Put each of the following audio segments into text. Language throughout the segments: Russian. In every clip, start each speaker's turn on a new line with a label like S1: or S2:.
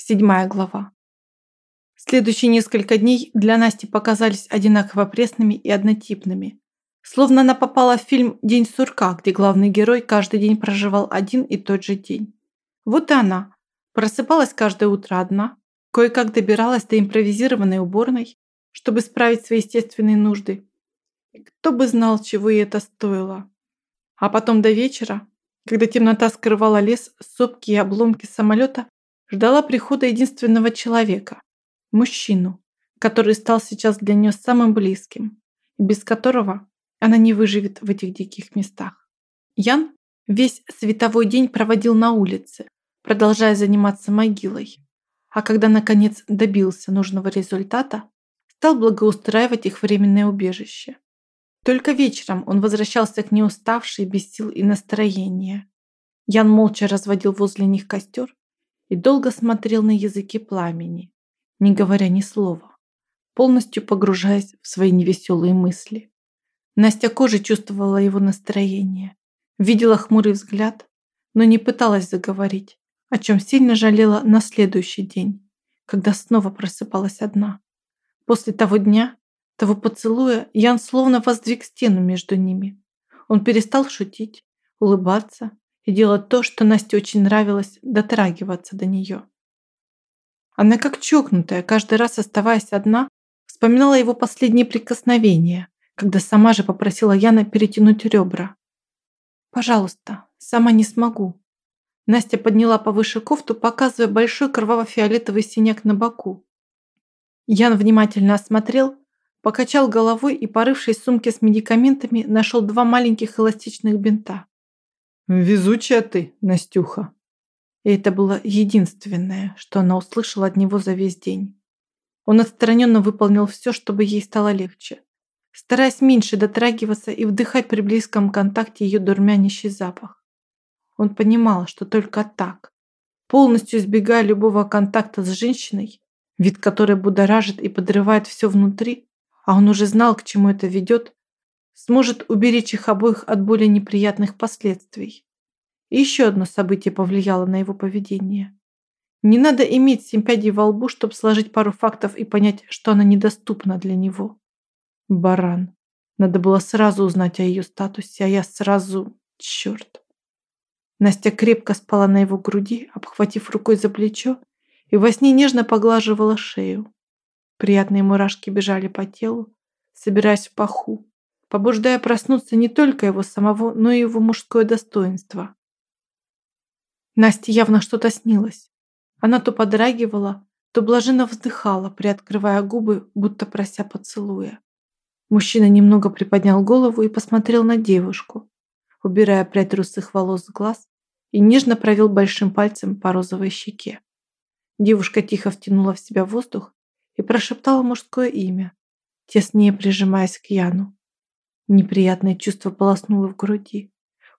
S1: Седьмая глава. Следующие несколько дней для Насти показались одинаково пресными и однотипными. Словно она попала в фильм «День сурка», где главный герой каждый день проживал один и тот же день. Вот и она. Просыпалась каждое утро одна, кое-как добиралась до импровизированной уборной, чтобы справить свои естественные нужды. Кто бы знал, чего ей это стоило. А потом до вечера, когда темнота скрывала лес, сопки и обломки самолета, ждала прихода единственного человека – мужчину, который стал сейчас для нее самым близким, без которого она не выживет в этих диких местах. Ян весь световой день проводил на улице, продолжая заниматься могилой, а когда наконец добился нужного результата, стал благоустраивать их временное убежище. Только вечером он возвращался к ней уставший, без сил и настроения. Ян молча разводил возле них костер и долго смотрел на языки пламени, не говоря ни слова, полностью погружаясь в свои невеселые мысли. Настя кожей чувствовала его настроение, видела хмурый взгляд, но не пыталась заговорить, о чем сильно жалела на следующий день, когда снова просыпалась одна. После того дня, того поцелуя, Ян словно воздвиг стену между ними. Он перестал шутить, улыбаться и делать то, что Насте очень нравилось, дотрагиваться до нее. Она как чокнутая, каждый раз оставаясь одна, вспоминала его последние прикосновения, когда сама же попросила Яна перетянуть ребра. «Пожалуйста, сама не смогу». Настя подняла повыше кофту, показывая большой кроваво-фиолетовый синяк на боку. Ян внимательно осмотрел, покачал головой и, порывшись в сумке с медикаментами, нашел два маленьких эластичных бинта.
S2: «Везучая ты, Настюха!»
S1: И это было единственное, что она услышала от него за весь день. Он отстраненно выполнил все, чтобы ей стало легче, стараясь меньше дотрагиваться и вдыхать при близком контакте ее дурмянящий запах. Он понимал, что только так, полностью избегая любого контакта с женщиной, вид которой будоражит и подрывает все внутри, а он уже знал, к чему это ведет, сможет уберечь их обоих от более неприятных последствий. И еще одно событие повлияло на его поведение. Не надо иметь семь пядей во лбу, чтобы сложить пару фактов и понять, что она недоступна для него. Баран. Надо было сразу узнать о ее статусе, а я сразу... Черт. Настя крепко спала на его груди, обхватив рукой за плечо, и во сне нежно поглаживала шею. Приятные мурашки бежали по телу, собираясь в паху побуждая проснуться не только его самого, но и его мужское достоинство. Насте явно что-то снилось. Она то подрагивала, то блаженно вздыхала, приоткрывая губы, будто прося поцелуя. Мужчина немного приподнял голову и посмотрел на девушку, убирая прядь русых волос с глаз и нежно провел большим пальцем по розовой щеке. Девушка тихо втянула в себя воздух и прошептала мужское имя, теснее прижимаясь к Яну. Неприятное чувство полоснуло в груди,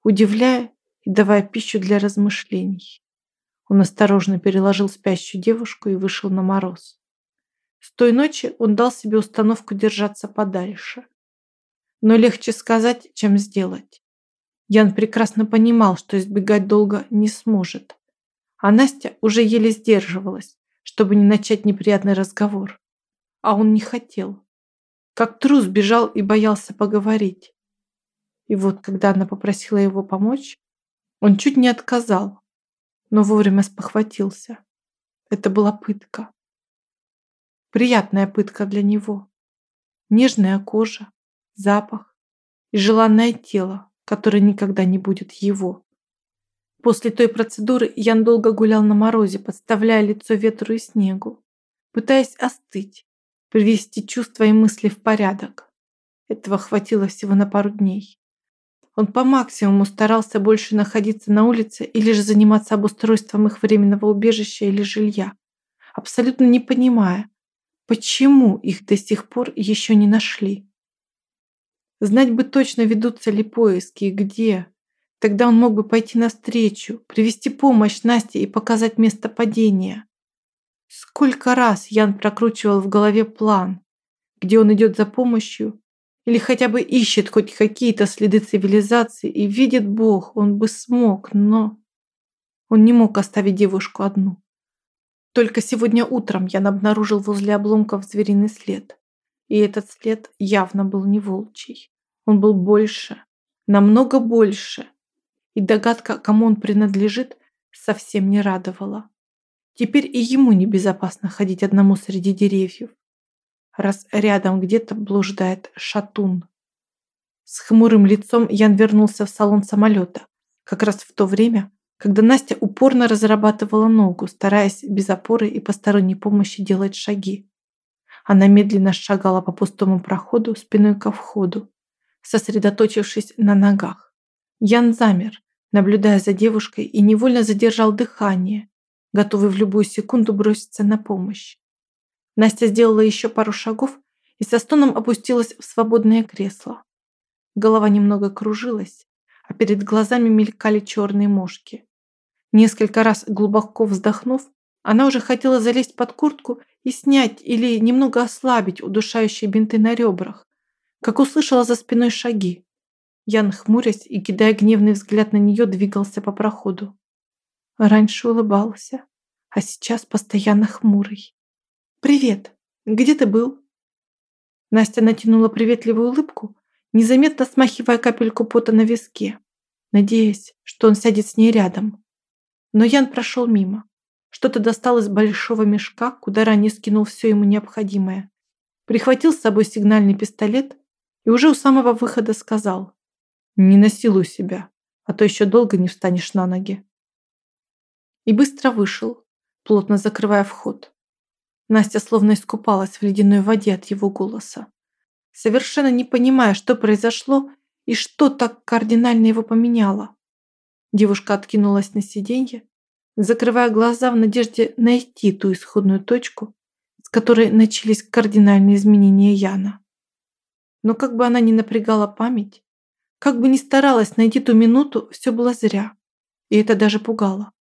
S1: удивляя и давая пищу для размышлений. Он осторожно переложил спящую девушку и вышел на мороз. С той ночи он дал себе установку держаться подальше. Но легче сказать, чем сделать. Ян прекрасно понимал, что избегать долго не сможет. А Настя уже еле сдерживалась, чтобы не начать неприятный разговор. А он не хотел как трус бежал и боялся поговорить. И вот, когда она попросила его помочь, он чуть не отказал, но вовремя спохватился. Это была пытка. Приятная пытка для него. Нежная кожа, запах и желанное тело, которое никогда не будет его. После той процедуры Ян долго гулял на морозе, подставляя лицо ветру и снегу, пытаясь остыть, привести чувства и мысли в порядок. Этого хватило всего на пару дней. Он по максимуму старался больше находиться на улице или же заниматься обустройством их временного убежища или жилья, абсолютно не понимая, почему их до сих пор еще не нашли. Знать бы точно, ведутся ли поиски и где. Тогда он мог бы пойти навстречу, привести помощь Насте и показать место падения. Сколько раз Ян прокручивал в голове план, где он идет за помощью или хотя бы ищет хоть какие-то следы цивилизации и видит Бог, он бы смог, но он не мог оставить девушку одну. Только сегодня утром я обнаружил возле обломков звериный след. И этот след явно был не волчий. Он был больше, намного больше. И догадка, кому он принадлежит, совсем не радовала. Теперь и ему небезопасно ходить одному среди деревьев, раз рядом где-то блуждает шатун. С хмурым лицом Ян вернулся в салон самолета, как раз в то время, когда Настя упорно разрабатывала ногу, стараясь без опоры и посторонней помощи делать шаги. Она медленно шагала по пустому проходу спиной ко входу, сосредоточившись на ногах. Ян замер, наблюдая за девушкой и невольно задержал дыхание, готовый в любую секунду броситься на помощь. Настя сделала еще пару шагов и со стоном опустилась в свободное кресло. Голова немного кружилась, а перед глазами мелькали черные мошки. Несколько раз глубоко вздохнув, она уже хотела залезть под куртку и снять или немного ослабить удушающие бинты на ребрах, как услышала за спиной шаги. Ян, хмурясь и кидая гневный взгляд на нее, двигался по проходу. Раньше улыбался, а сейчас постоянно хмурый. «Привет! Где ты был?» Настя натянула приветливую улыбку, незаметно смахивая капельку пота на виске, надеясь, что он сядет с ней рядом. Но Ян прошел мимо. Что-то достал из большого мешка, куда ранее скинул все ему необходимое. Прихватил с собой сигнальный пистолет и уже у самого выхода сказал «Не насилуй себя, а то еще долго не встанешь на ноги». И быстро вышел, плотно закрывая вход. Настя словно искупалась в ледяной воде от его голоса, совершенно не понимая, что произошло и что так кардинально его поменяло. Девушка откинулась на сиденье, закрывая глаза в надежде найти ту исходную точку, с которой начались кардинальные изменения Яна. Но как бы она ни напрягала память, как бы ни старалась найти ту минуту, все было зря. И это даже пугало.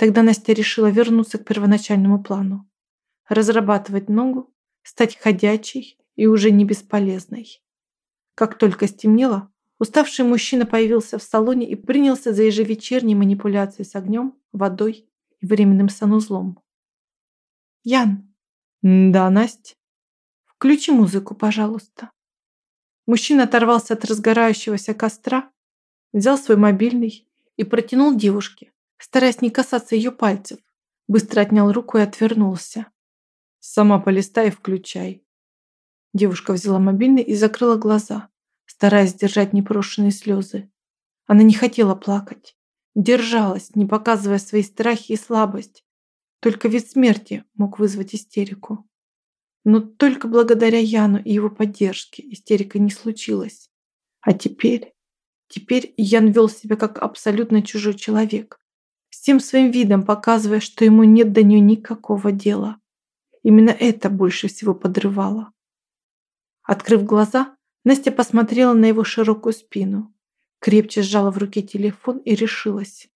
S1: Тогда Настя решила вернуться к первоначальному плану. Разрабатывать ногу, стать ходячей и уже не бесполезной. Как только стемнело, уставший мужчина появился в салоне и принялся за ежевечерние манипуляции с огнем, водой и временным санузлом. «Ян!» «Да, Настя?» «Включи музыку, пожалуйста». Мужчина оторвался от разгорающегося костра, взял свой мобильный и протянул девушке, стараясь не касаться ее пальцев. Быстро отнял руку и отвернулся. «Сама полистай и включай». Девушка взяла мобильный и закрыла глаза, стараясь сдержать непрошенные слезы. Она не хотела плакать. Держалась, не показывая свои страхи и слабость. Только вид смерти мог вызвать истерику. Но только благодаря Яну и его поддержке истерика не случилась. А теперь... Теперь Ян вел себя как абсолютно чужой человек, всем своим видом показывая, что ему нет до нее никакого дела. Именно это больше всего подрывало. Открыв глаза, Настя посмотрела на его широкую спину, крепче сжала в руке телефон и решилась.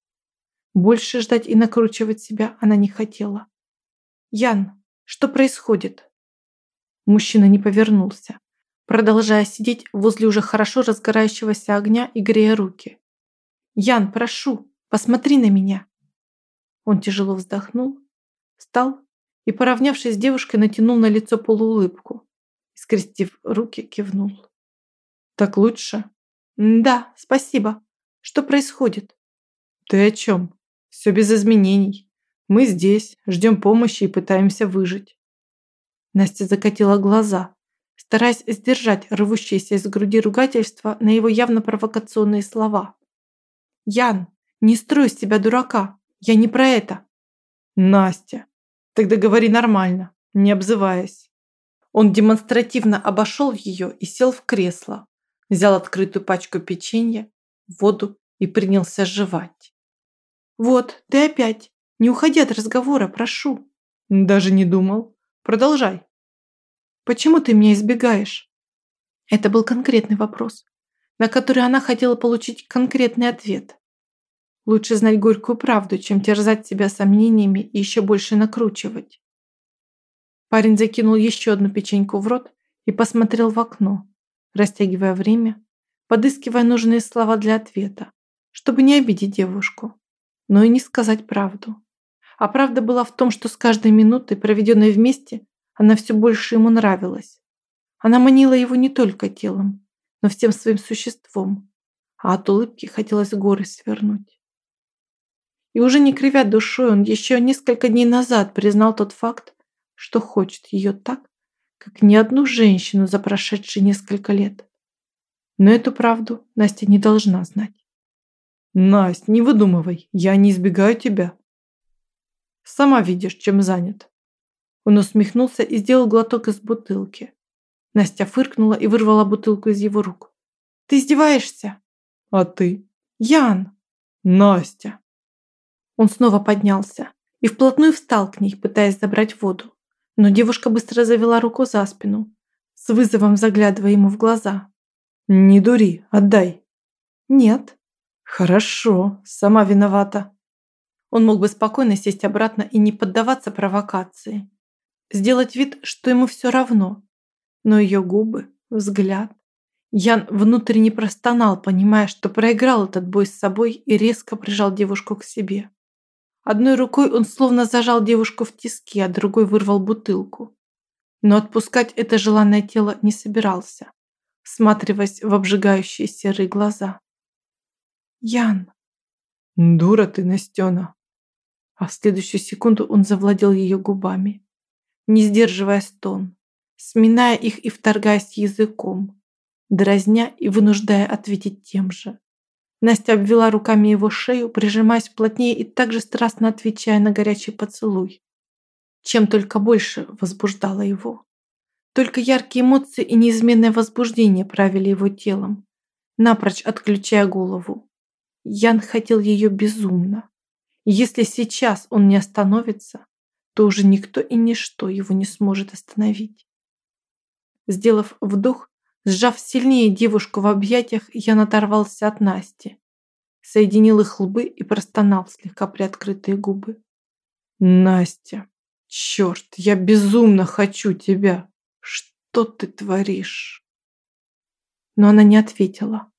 S1: Больше ждать и накручивать себя она не хотела. «Ян, что происходит?» Мужчина не повернулся, продолжая сидеть возле уже хорошо разгорающегося огня и грея руки. «Ян, прошу, посмотри на меня!» Он тяжело вздохнул, встал и, поравнявшись с девушкой, натянул на лицо полуулыбку скрестив руки, кивнул. «Так лучше?» «Да, спасибо. Что происходит?»
S2: «Ты о чем? Все без изменений. Мы здесь, ждем помощи и пытаемся выжить».
S1: Настя закатила глаза, стараясь сдержать рвущиеся из груди ругательства на его явно провокационные слова. «Ян, не строй из себя дурака. Я не про это».
S2: «Настя, тогда говори нормально, не обзываясь».
S1: Он демонстративно обошел ее и сел в кресло, взял открытую пачку печенья, воду и принялся жевать. «Вот, ты опять. Не уходи от разговора, прошу».
S2: «Даже не думал. Продолжай».
S1: «Почему ты меня избегаешь?» Это был конкретный вопрос, на который она хотела получить конкретный ответ. Лучше знать горькую правду, чем терзать себя сомнениями и еще больше накручивать. Парень закинул еще одну печеньку в рот и посмотрел в окно, растягивая время, подыскивая нужные слова для ответа, чтобы не обидеть девушку, но и не сказать правду. А правда была в том, что с каждой минутой, проведенной вместе, она все больше ему нравилась. Она манила его не только телом, но всем своим существом, а от улыбки хотелось горы свернуть. И уже не кривя душой, он еще несколько дней назад признал тот факт, что хочет ее так, как ни одну женщину за прошедшие несколько лет. Но эту правду Настя не должна знать.
S2: Настя, не выдумывай, я не избегаю тебя. Сама видишь, чем занят.
S1: Он усмехнулся и сделал глоток из бутылки. Настя фыркнула и вырвала бутылку из его рук. «Ты издеваешься?»
S2: «А ты?»
S1: «Ян!»
S2: «Настя!»
S1: Он снова поднялся и вплотную встал к ней, пытаясь забрать воду. Но девушка быстро завела руку за спину, с вызовом заглядывая ему в глаза.
S2: «Не дури, отдай».
S1: «Нет».
S2: «Хорошо, сама виновата».
S1: Он мог бы спокойно сесть обратно и не поддаваться провокации. Сделать вид, что ему все равно. Но ее губы, взгляд. Ян внутренне простонал, понимая, что проиграл этот бой с собой и резко прижал девушку к себе. Одной рукой он словно зажал девушку в тиски, а другой вырвал бутылку. Но отпускать это желанное тело не собирался, всматриваясь в обжигающие серые глаза. «Ян!»
S2: «Дура ты, Настена!»
S1: А в следующую секунду он завладел ее губами, не сдерживая стон, сминая их и вторгаясь языком, дразня и вынуждая ответить тем же. Настя обвела руками его шею, прижимаясь плотнее и также страстно отвечая на горячий поцелуй. Чем только больше возбуждало его. Только яркие эмоции и неизменное возбуждение правили его телом, напрочь отключая голову. Ян хотел ее безумно. Если сейчас он не остановится, то уже никто и ничто его не сможет остановить. Сделав вдох, Сжав сильнее девушку в объятиях, я оторвался от Насти. Соединил их лбы и простонал слегка приоткрытые губы.
S2: Настя, черт, я безумно хочу тебя. Что ты творишь?
S1: Но она не ответила.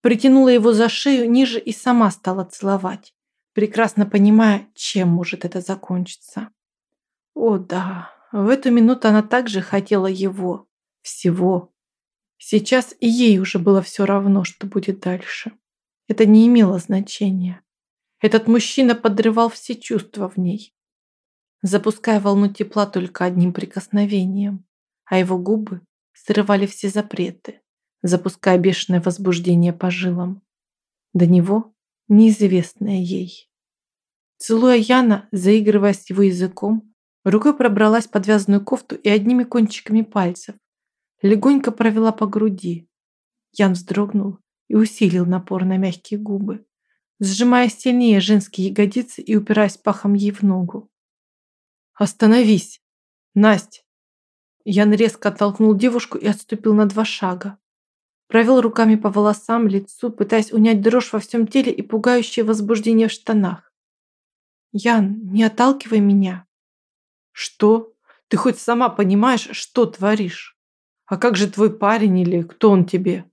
S1: Притянула его за шею ниже и сама стала целовать, прекрасно понимая, чем может это закончиться. О да, в эту минуту она также хотела его, всего, Сейчас и ей уже было все равно, что будет дальше. Это не имело значения. Этот мужчина подрывал все чувства в ней, запуская волну тепла только одним прикосновением, а его губы срывали все запреты, запуская бешеное возбуждение по жилам. До него неизвестное ей. Целуя Яна, заигрывая с его языком, рукой пробралась под вязаную кофту и одними кончиками пальцев легонько провела по груди. Ян вздрогнул и усилил напор на мягкие губы, сжимая сильнее женские ягодицы и упираясь пахом ей в ногу.
S2: «Остановись! Насть!»
S1: Ян резко оттолкнул девушку и отступил на два шага. Провел руками по волосам, лицу, пытаясь унять дрожь во всем теле и пугающее возбуждение в штанах. «Ян, не отталкивай меня!»
S2: «Что? Ты хоть сама понимаешь, что творишь?» А как же твой парень или кто он тебе?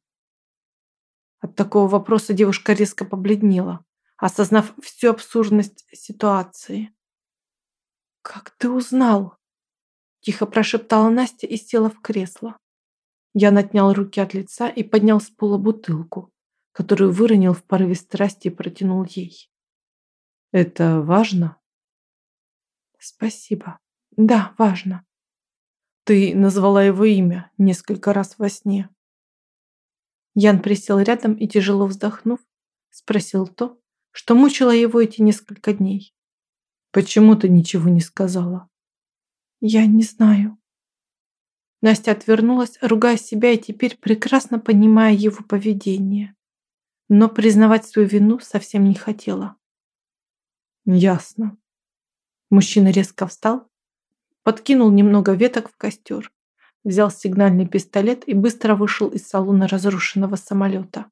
S1: От такого вопроса девушка резко побледнела, осознав всю абсурдность ситуации. «Как ты узнал?» Тихо прошептала Настя и села в кресло. Я отнял руки от лица и поднял с пола бутылку, которую выронил в порыве страсти и протянул ей.
S2: «Это важно?»
S1: «Спасибо. Да, важно.
S2: Ты назвала его имя несколько раз во сне.
S1: Ян присел рядом и, тяжело вздохнув, спросил то, что мучило его эти несколько дней.
S2: «Почему ты ничего не сказала?»
S1: «Я не знаю». Настя отвернулась, ругая себя и теперь прекрасно понимая его поведение. Но признавать свою вину совсем не хотела.
S2: «Ясно».
S1: Мужчина резко встал подкинул немного веток в костер, взял сигнальный пистолет и быстро вышел из салона разрушенного самолета.